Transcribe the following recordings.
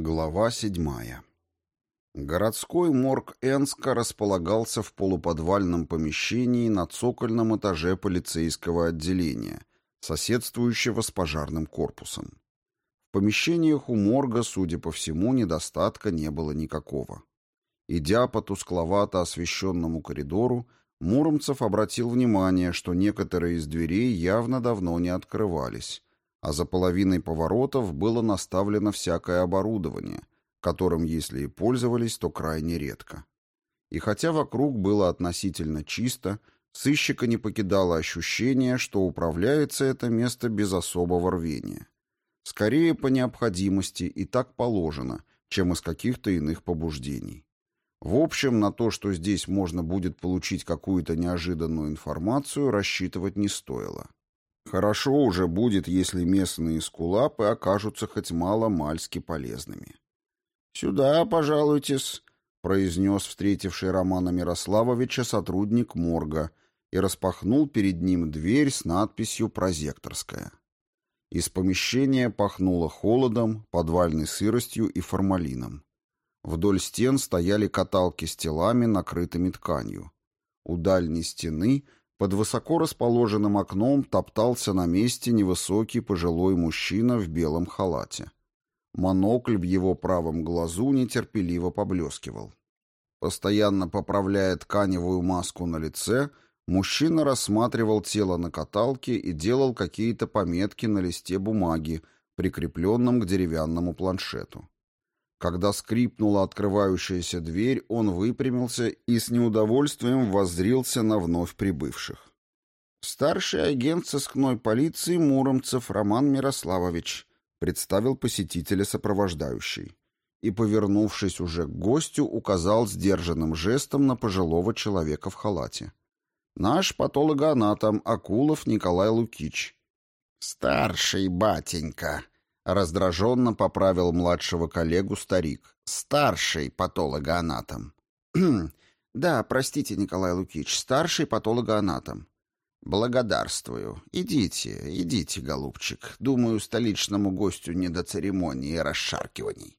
Глава седьмая. Городской морг Энска располагался в полуподвальном помещении на цокольном этаже полицейского отделения, соседствующего с пожарным корпусом. В помещениях у морга, судя по всему, недостатка не было никакого. Идя по тускловато освещенному коридору, Муромцев обратил внимание, что некоторые из дверей явно давно не открывались, а за половиной поворотов было наставлено всякое оборудование, которым, если и пользовались, то крайне редко. И хотя вокруг было относительно чисто, сыщика не покидало ощущение, что управляется это место без особого рвения. Скорее по необходимости и так положено, чем из каких-то иных побуждений. В общем, на то, что здесь можно будет получить какую-то неожиданную информацию, рассчитывать не стоило. Хорошо уже будет, если местные скулапы окажутся хоть мало-мальски полезными. «Сюда, пожалуйтесь», — произнес встретивший Романа Мирославовича сотрудник морга и распахнул перед ним дверь с надписью «Прозекторская». Из помещения пахнуло холодом, подвальной сыростью и формалином. Вдоль стен стояли каталки с телами, накрытыми тканью. У дальней стены — под высоко расположенным окном топтался на месте невысокий пожилой мужчина в белом халате. Монокль в его правом глазу нетерпеливо поблескивал. Постоянно поправляя тканевую маску на лице, мужчина рассматривал тело на каталке и делал какие-то пометки на листе бумаги, прикрепленном к деревянному планшету. Когда скрипнула открывающаяся дверь, он выпрямился и с неудовольствием воззрился на вновь прибывших. «Старший агент сыскной полиции Муромцев Роман Мирославович», представил посетителя сопровождающий и, повернувшись уже к гостю, указал сдержанным жестом на пожилого человека в халате. «Наш патологоанатом Акулов Николай Лукич». «Старший батенька», Раздраженно поправил младшего коллегу старик. Старший патологоанатом. «Да, простите, Николай Лукич, старший патологоанатом». «Благодарствую. Идите, идите, голубчик. Думаю, столичному гостю не до церемонии и расшаркиваний».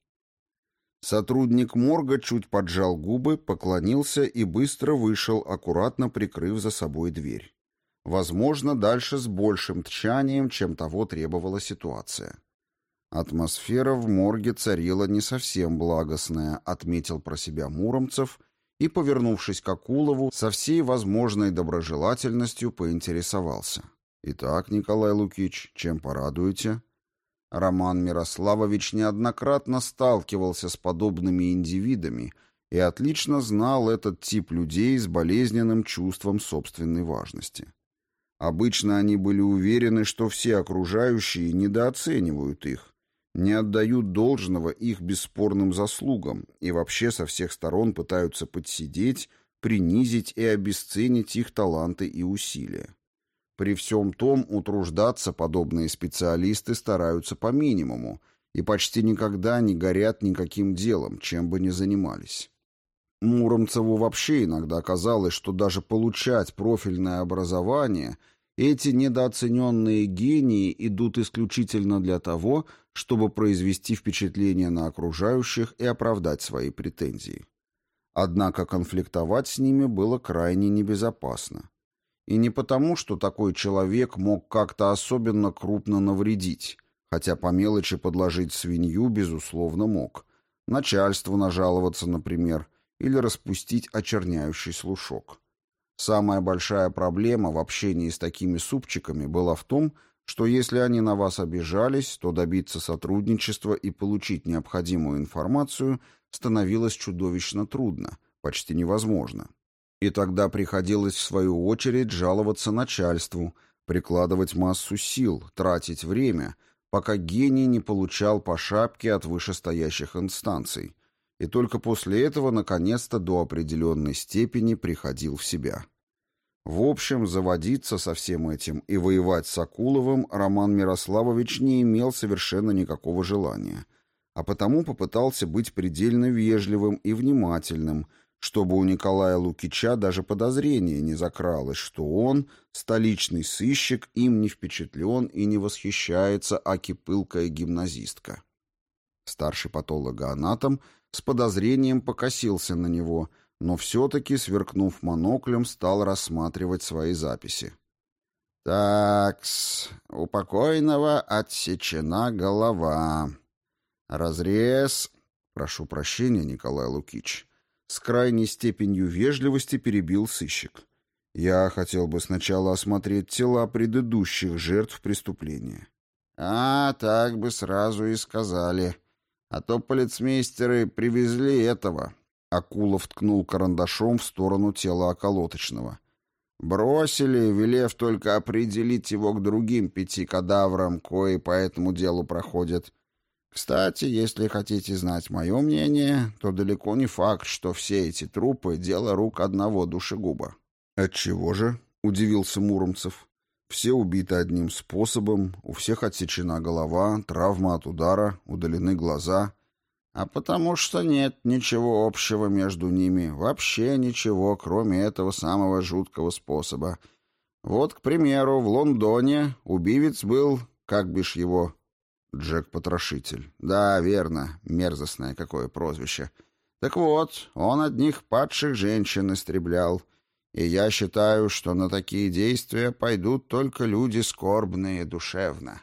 Сотрудник морга чуть поджал губы, поклонился и быстро вышел, аккуратно прикрыв за собой дверь. Возможно, дальше с большим тчанием, чем того требовала ситуация. Атмосфера в морге царила не совсем благостная, отметил про себя Муромцев и, повернувшись к Акулову, со всей возможной доброжелательностью поинтересовался. «Итак, Николай Лукич, чем порадуете?» Роман Мирославович неоднократно сталкивался с подобными индивидами и отлично знал этот тип людей с болезненным чувством собственной важности. Обычно они были уверены, что все окружающие недооценивают их, не отдают должного их бесспорным заслугам и вообще со всех сторон пытаются подсидеть, принизить и обесценить их таланты и усилия. При всем том утруждаться подобные специалисты стараются по минимуму и почти никогда не горят никаким делом, чем бы ни занимались. Муромцеву вообще иногда казалось, что даже получать профильное образование эти недооцененные гении идут исключительно для того, чтобы произвести впечатление на окружающих и оправдать свои претензии. Однако конфликтовать с ними было крайне небезопасно. И не потому, что такой человек мог как-то особенно крупно навредить, хотя по мелочи подложить свинью, безусловно, мог. Начальству нажаловаться, например, или распустить очерняющий слушок. Самая большая проблема в общении с такими супчиками была в том, что если они на вас обижались, то добиться сотрудничества и получить необходимую информацию становилось чудовищно трудно, почти невозможно. И тогда приходилось в свою очередь жаловаться начальству, прикладывать массу сил, тратить время, пока гений не получал по шапке от вышестоящих инстанций, и только после этого наконец-то до определенной степени приходил в себя. В общем, заводиться со всем этим и воевать с Акуловым Роман Мирославович не имел совершенно никакого желания, а потому попытался быть предельно вежливым и внимательным, чтобы у Николая Лукича даже подозрение не закралось, что он, столичный сыщик, им не впечатлен и не восхищается аки пылкая гимназистка. Старший патологоанатом с подозрением покосился на него, но все-таки, сверкнув моноклем, стал рассматривать свои записи. «Такс, у покойного отсечена голова. Разрез...» «Прошу прощения, Николай Лукич». С крайней степенью вежливости перебил сыщик. «Я хотел бы сначала осмотреть тела предыдущих жертв преступления». «А, так бы сразу и сказали. А то полицмейстеры привезли этого». Акулов ткнул карандашом в сторону тела околоточного. Бросили, велев только определить его к другим пяти кадаврам, кои по этому делу проходят. Кстати, если хотите знать мое мнение, то далеко не факт, что все эти трупы — дело рук одного душегуба. «Отчего же?» — удивился Муромцев. «Все убиты одним способом, у всех отсечена голова, травма от удара, удалены глаза. А потому что нет ничего общего между ними, вообще ничего, кроме этого самого жуткого способа. Вот, к примеру, в Лондоне убивец был, как бишь его, Джек-потрошитель. Да, верно, мерзостное какое прозвище. Так вот, он одних падших женщин истреблял. И я считаю, что на такие действия пойдут только люди скорбные душевно.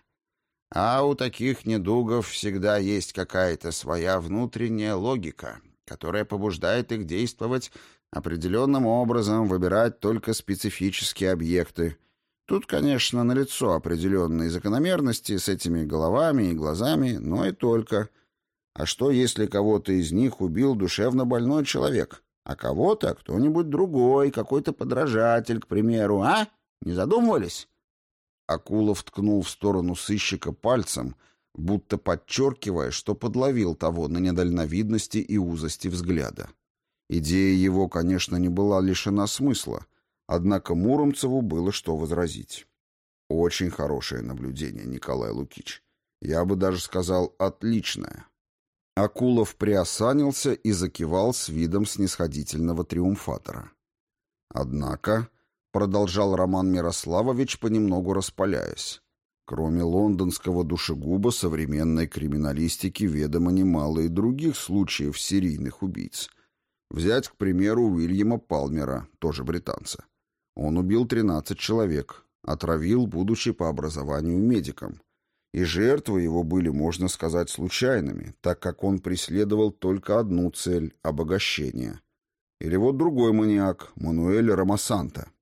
А у таких недугов всегда есть какая-то своя внутренняя логика, которая побуждает их действовать определенным образом, выбирать только специфические объекты. Тут, конечно, налицо определенные закономерности с этими головами и глазами, но и только. А что, если кого-то из них убил душевно больной человек, а кого-то кто-нибудь другой, какой-то подражатель, к примеру, а? Не задумывались? Акулов ткнул в сторону сыщика пальцем, будто подчеркивая, что подловил того на недальновидности и узости взгляда. Идея его, конечно, не была лишена смысла, однако Муромцеву было что возразить. Очень хорошее наблюдение, Николай Лукич. Я бы даже сказал, отличное. Акулов приосанился и закивал с видом снисходительного триумфатора. Однако продолжал Роман Мирославович, понемногу распаляясь. Кроме лондонского душегуба, современной криминалистики ведомо немало и других случаев серийных убийц. Взять, к примеру, Уильяма Палмера, тоже британца. Он убил 13 человек, отравил, будучи по образованию медиком. И жертвы его были, можно сказать, случайными, так как он преследовал только одну цель – обогащение. Или вот другой маньяк – Мануэль Рамасанта –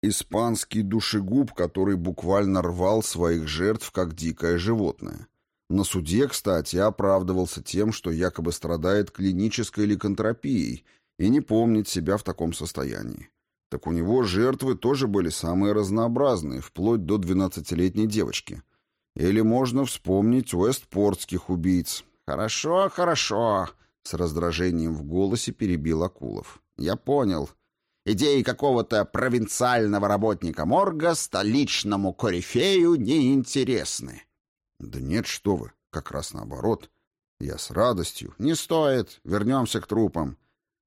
Испанский душегуб, который буквально рвал своих жертв, как дикое животное. На суде, кстати, оправдывался тем, что якобы страдает клинической ликантропией и не помнит себя в таком состоянии. Так у него жертвы тоже были самые разнообразные, вплоть до 12-летней девочки. Или можно вспомнить уэстпортских убийц. «Хорошо, хорошо», — с раздражением в голосе перебил Акулов. «Я понял. Идеи какого-то провинциального работника морга столичному корифею неинтересны. Да нет, что вы, как раз наоборот. Я с радостью. Не стоит, вернемся к трупам.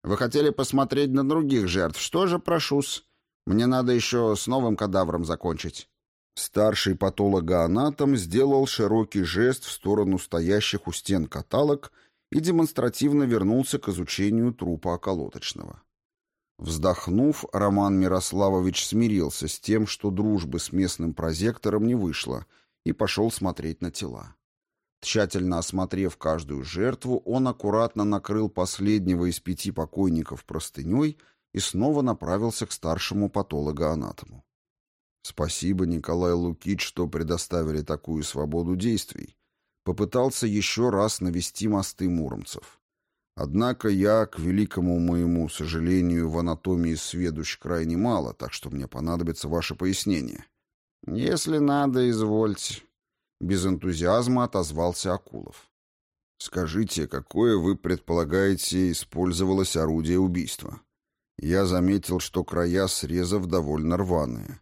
Вы хотели посмотреть на других жертв, что же, прошусь? Мне надо еще с новым кадавром закончить. Старший патологоанатом сделал широкий жест в сторону стоящих у стен каталог и демонстративно вернулся к изучению трупа околоточного. Вздохнув, Роман Мирославович смирился с тем, что дружбы с местным прозектором не вышло, и пошел смотреть на тела. Тщательно осмотрев каждую жертву, он аккуратно накрыл последнего из пяти покойников простыней и снова направился к старшему патологоанатому. «Спасибо, Николай Лукич, что предоставили такую свободу действий», попытался еще раз навести мосты муромцев. Однако я, к великому моему сожалению, в анатомии сведущ крайне мало, так что мне понадобится ваше пояснение. Если надо, извольте. Без энтузиазма отозвался Акулов. Скажите, какое вы предполагаете использовалось орудие убийства? Я заметил, что края срезов довольно рваные.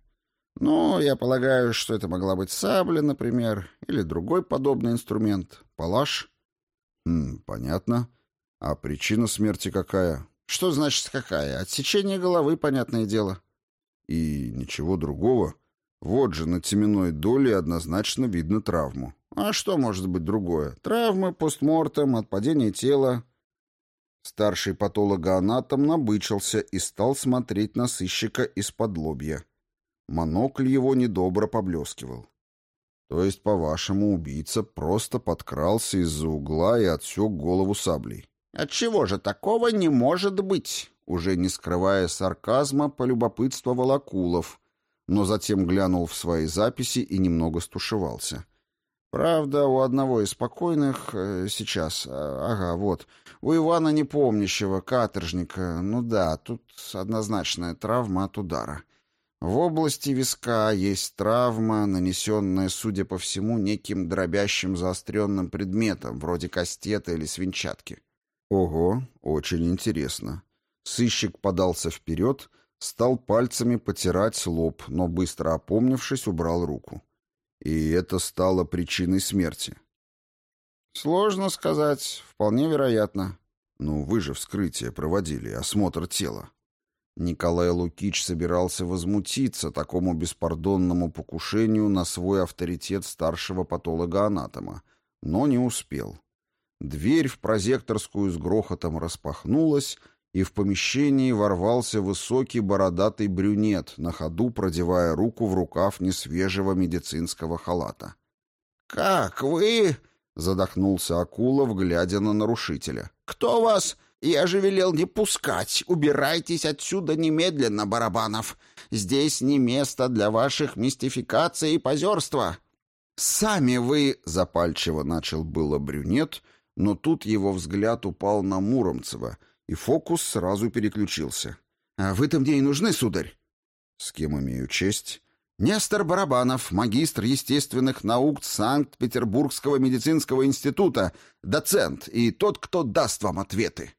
Ну, я полагаю, что это могла быть сабля, например, или другой подобный инструмент. Палаш? Хм, понятно. А причина смерти какая? Что значит какая? Отсечение головы, понятное дело. И ничего другого. Вот же на теменной доле однозначно видно травму. А что может быть другое? Травмы, постмортем, отпадение тела. Старший патологоанатом набычился и стал смотреть на сыщика из-под лобья. Монокль его недобро поблескивал. То есть, по-вашему, убийца просто подкрался из-за угла и отсек голову саблей? Отчего же такого не может быть? Уже не скрывая сарказма, полюбопытствовал Акулов, но затем глянул в свои записи и немного стушевался. Правда, у одного из покойных э, сейчас, а, ага, вот, у Ивана Непомнящего, каторжника, ну да, тут однозначная травма от удара. В области виска есть травма, нанесенная, судя по всему, неким дробящим заостренным предметом, вроде кастета или свинчатки. Ого, очень интересно. Сыщик подался вперед, стал пальцами потирать лоб, но, быстро опомнившись, убрал руку. И это стало причиной смерти. Сложно сказать, вполне вероятно. Ну, вы же вскрытие проводили, осмотр тела. Николай Лукич собирался возмутиться такому беспардонному покушению на свой авторитет старшего патолога-анатома, но не успел. Дверь в прозекторскую с грохотом распахнулась, и в помещении ворвался высокий бородатый брюнет, на ходу продевая руку в рукав несвежего медицинского халата. «Как вы?» — задохнулся Акулов, глядя на нарушителя. «Кто вас?» «Я же велел не пускать. Убирайтесь отсюда немедленно, Барабанов. Здесь не место для ваших мистификаций и позерства». «Сами вы...» — запальчиво начал было брюнет, но тут его взгляд упал на Муромцева — и фокус сразу переключился. «А вы-то мне и нужны, сударь?» «С кем имею честь?» «Нестор Барабанов, магистр естественных наук Санкт-Петербургского медицинского института, доцент и тот, кто даст вам ответы».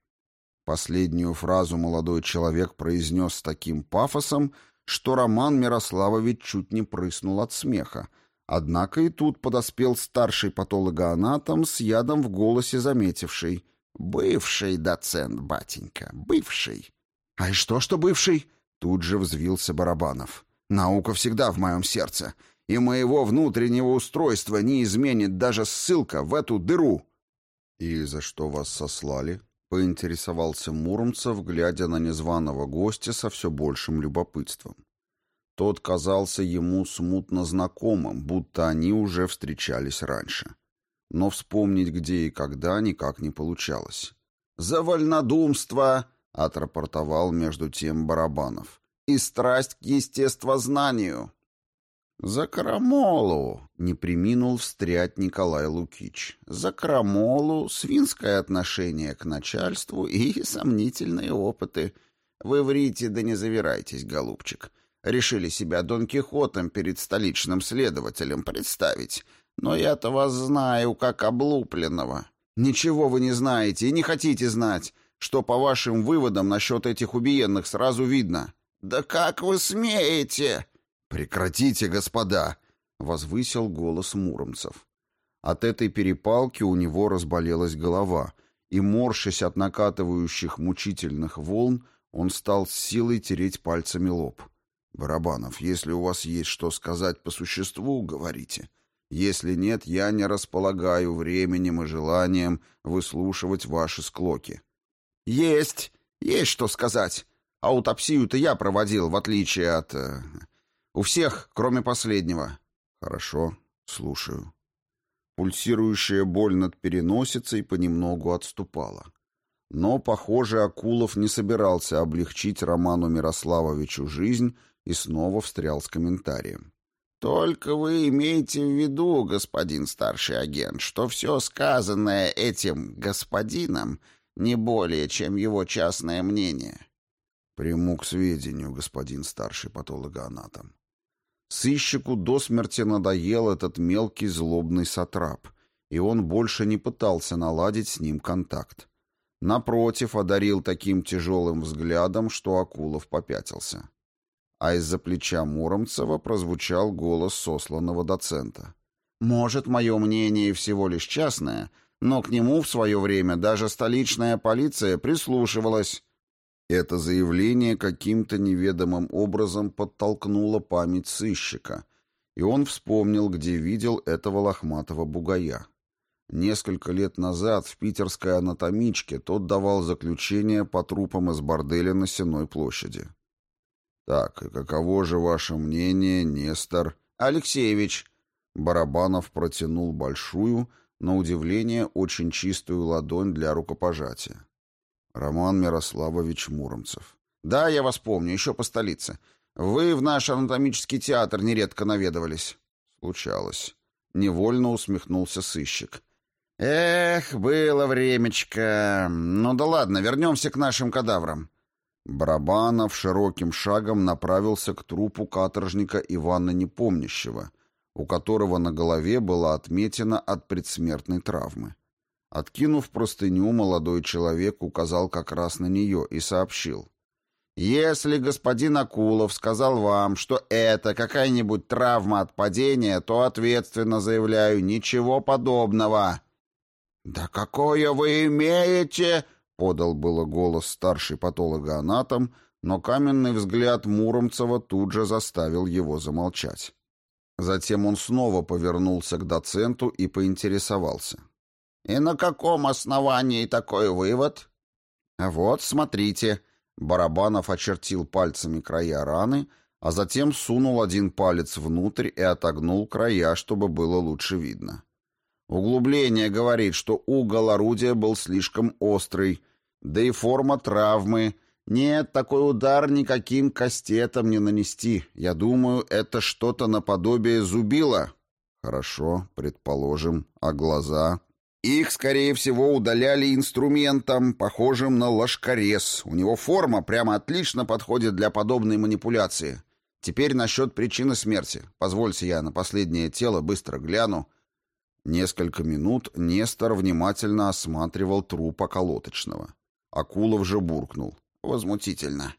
Последнюю фразу молодой человек произнес с таким пафосом, что Роман Мирославович чуть не прыснул от смеха. Однако и тут подоспел старший патологоанатом с ядом в голосе заметивший. «Бывший доцент, батенька, бывший». «А и что, что бывший?» Тут же взвился Барабанов. «Наука всегда в моем сердце, и моего внутреннего устройства не изменит даже ссылка в эту дыру». «И за что вас сослали?» — поинтересовался Муромцев, глядя на незваного гостя со все большим любопытством. Тот казался ему смутно знакомым, будто они уже встречались раньше но вспомнить где и когда никак не получалось. «За вольнодумство!» — отрапортовал между тем Барабанов. «И страсть к естествознанию!» «За крамолу!» — не приминул встрять Николай Лукич. «За крамолу, свинское отношение к начальству и сомнительные опыты. Вы врите да не завирайтесь, голубчик. Решили себя Дон Кихотом перед столичным следователем представить». Но я-то вас знаю, как облупленного. Ничего вы не знаете и не хотите знать, что по вашим выводам насчет этих убиенных сразу видно. Да как вы смеете? Прекратите, господа, возвысил голос Муромцев. От этой перепалки у него разболелась голова, и, морщась от накатывающих мучительных волн, он стал с силой тереть пальцами лоб. «Барабанов, если у вас есть что сказать по существу, говорите. Если нет, я не располагаю временем и желанием выслушивать ваши склоки. Есть, есть что сказать. Аутопсию-то я проводил, в отличие от... У всех, кроме последнего. Хорошо, слушаю. Пульсирующая боль над переносицей понемногу отступала. Но, похоже, Акулов не собирался облегчить Роману Мирославовичу жизнь и снова встрял с комментарием. Только вы имеете в виду, господин старший агент, что все сказанное этим господином не более, чем его частное мнение. Приму к сведению, господин старший патологоанатом. Сыщику до смерти надоел этот мелкий злобный сатрап, и он больше не пытался наладить с ним контакт. Напротив, одарил таким тяжелым взглядом, что Акулов попятился а из-за плеча Муромцева прозвучал голос сосланного доцента. «Может, мое мнение всего лишь частное, но к нему в свое время даже столичная полиция прислушивалась». Это заявление каким-то неведомым образом подтолкнуло память сыщика, и он вспомнил, где видел этого лохматого бугая. Несколько лет назад в питерской анатомичке тот давал заключение по трупам из борделя на Сенной площади. «Так, и каково же ваше мнение, Нестор?» «Алексеевич!» Барабанов протянул большую, на удивление, очень чистую ладонь для рукопожатия. Роман Мирославович Муромцев. «Да, я вас помню, еще по столице. Вы в наш анатомический театр нередко наведывались». «Случалось». Невольно усмехнулся сыщик. «Эх, было времечко. Ну да ладно, вернемся к нашим кадаврам». Барабанов широким шагом направился к трупу каторжника Ивана Непомнящего, у которого на голове была отметина от предсмертной травмы. Откинув простыню, молодой человек указал как раз на нее и сообщил. «Если господин Акулов сказал вам, что это какая-нибудь травма от падения, то ответственно заявляю, ничего подобного». «Да какое вы имеете?» — подал было голос старший патологоанатом, но каменный взгляд Муромцева тут же заставил его замолчать. Затем он снова повернулся к доценту и поинтересовался. «И на каком основании такой вывод?» «Вот, смотрите». Барабанов очертил пальцами края раны, а затем сунул один палец внутрь и отогнул края, чтобы было лучше видно. Углубление говорит, что угол орудия был слишком острый, да и форма травмы. Нет, такой удар никаким кастетом не нанести. Я думаю, это что-то наподобие зубила. Хорошо, предположим. А глаза? Их, скорее всего, удаляли инструментом, похожим на ложкорез. У него форма прямо отлично подходит для подобной манипуляции. Теперь насчет причины смерти. Позвольте я на последнее тело быстро гляну. Несколько минут Нестор внимательно осматривал труп околоточного. Акулов же буркнул. «Возмутительно.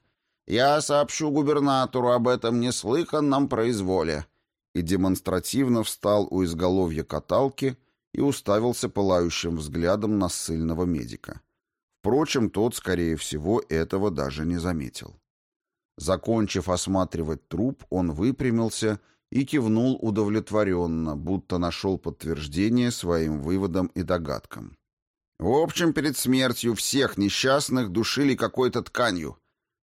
Я сообщу губернатору об этом неслыханном произволе». И демонстративно встал у изголовья каталки и уставился пылающим взглядом на ссыльного медика. Впрочем, тот, скорее всего, этого даже не заметил. Закончив осматривать труп, он выпрямился и кивнул удовлетворенно, будто нашел подтверждение своим выводам и догадкам. В общем, перед смертью всех несчастных душили какой-то тканью.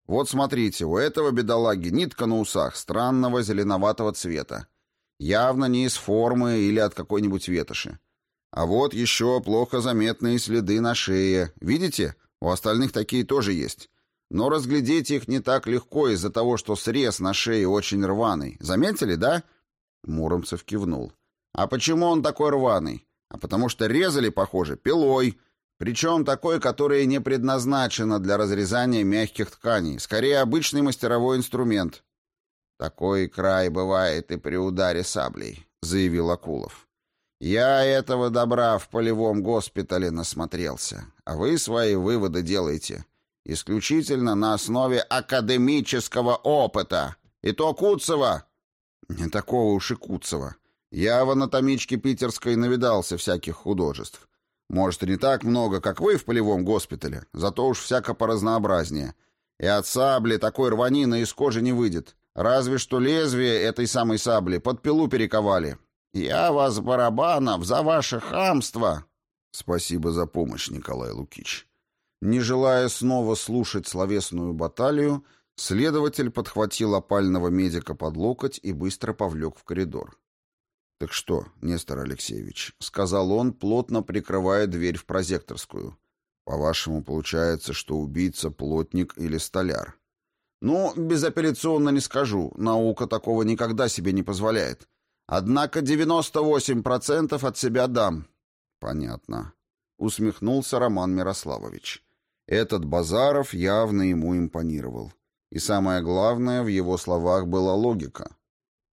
Вот смотрите, у этого бедолаги нитка на усах странного зеленоватого цвета. Явно не из формы или от какой-нибудь ветоши. А вот еще плохо заметные следы на шее. Видите? У остальных такие тоже есть. Но разглядеть их не так легко из-за того, что срез на шее очень рваный. Заметили, да?» Муромцев кивнул. «А почему он такой рваный? А потому что резали, похоже, пилой. Причем такой, которая не предназначена для разрезания мягких тканей. Скорее, обычный мастеровой инструмент». «Такой край бывает и при ударе саблей», — заявил Акулов. «Я этого добра в полевом госпитале насмотрелся, а вы свои выводы делаете исключительно на основе академического опыта. И то Куцева. Не такого уж и Куцева. Я в анатомичке питерской навидался всяких художеств. Может, и не так много, как вы в полевом госпитале, зато уж всяко поразнообразнее. И от сабли такой рванины из кожи не выйдет. Разве что лезвие этой самой сабли под пилу перековали. Я вас, Барабанов, за ваше хамство. Спасибо за помощь, Николай Лукич. Не желая снова слушать словесную баталию, следователь подхватил опального медика под локоть и быстро повлек в коридор. «Так что, Нестор Алексеевич», — сказал он, плотно прикрывая дверь в прозекторскую, «по-вашему, получается, что убийца плотник или столяр?» «Ну, безапелляционно не скажу, наука такого никогда себе не позволяет. Однако 98% от себя дам». «Понятно», — усмехнулся Роман Мирославович. Этот Базаров явно ему импонировал. И самое главное, в его словах была логика.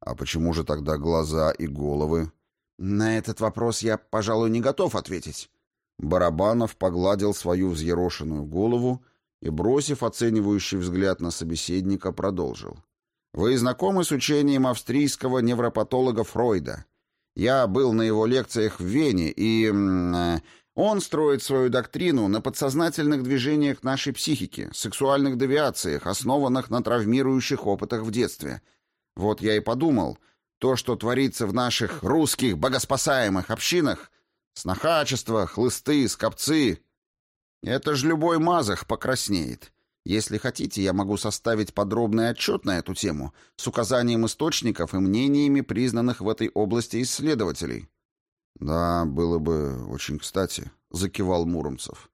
А почему же тогда глаза и головы? На этот вопрос я, пожалуй, не готов ответить. Барабанов погладил свою взъерошенную голову и, бросив оценивающий взгляд на собеседника, продолжил. «Вы знакомы с учением австрийского невропатолога Фройда? Я был на его лекциях в Вене и... Э, он строит свою доктрину на подсознательных движениях нашей психики, сексуальных девиациях, основанных на травмирующих опытах в детстве. Вот я и подумал, То, что творится в наших русских богоспасаемых общинах, снохачество, хлысты, скопцы, это ж любой мазах покраснеет. Если хотите, я могу составить подробный отчет на эту тему с указанием источников и мнениями признанных в этой области исследователей. Да, было бы очень кстати, закивал Муромцев.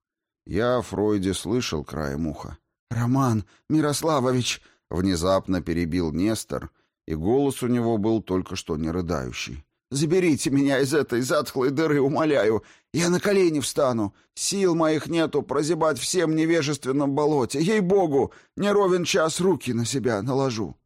Я о Фройде слышал краем уха. Роман Мирославович внезапно перебил Нестор, и голос у него был только что не рыдающий. Заберите меня из этой затхлой дыры, умоляю. Я на колени встану. Сил моих нету прозябать всем невежественном болоте. Ей-богу, не ровен час руки на себя наложу.